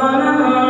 ربنا